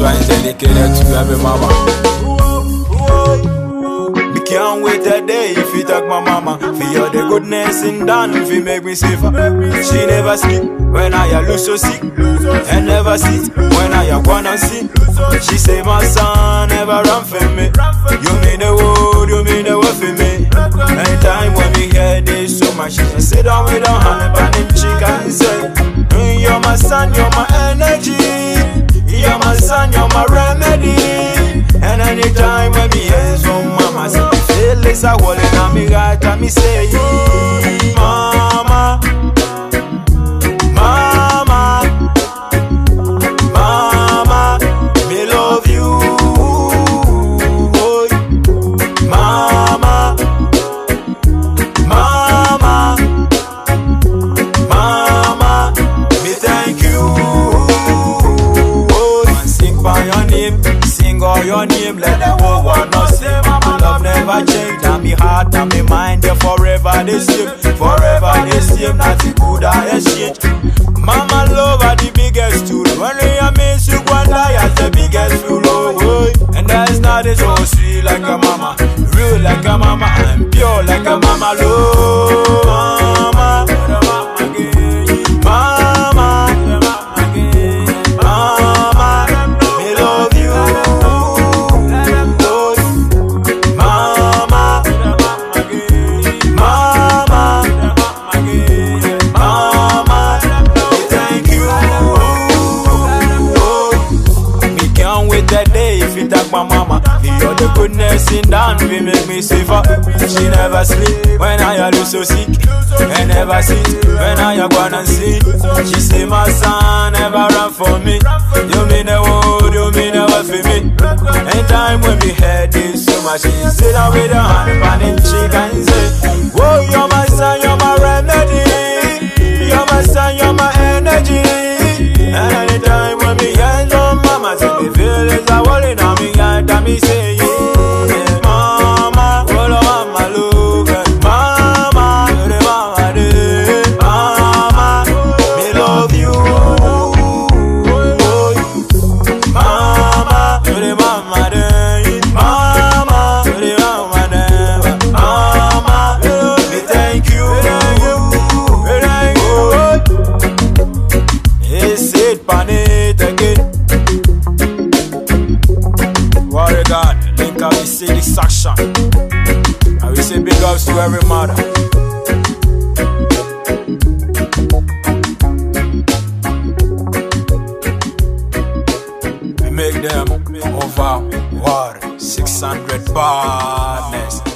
love you, mama. Me can't wait a day if you talk my mama. For the goodness in done, if you make me safer. She never sleep when I lose so sick. And never sit when I wanna see. She say my son never run for me. You mean the world, you mean the world for me. Anytime when me hear this so much, she sit down with her hand and cheek and say, "Mm, You're my son, you're my energy. You're my son, you're my remedy. And anytime when me hear some mama say, feel is a hole in me heart and me say, Mama, name, sing all your name, let the whole world know say my love never change. And me heart and me mind, they forever the same, forever the same. Nothing good I exchange. Mama love are the biggest tool. When you miss you, one die as the biggest fool. Oh, oh. and there's nothing so sweet like a mama, real like a mama, and pure like a mama. Love, in down, we make me safer. She never sleep when I lose so sick. And never sit when I go and see. She say my son never run for me. You mean the world, you mean world for me. Anytime when we hear this so much, she sit down with her hand on him cheek and say, Whoa, you're every mother. We make them over what 600 badness.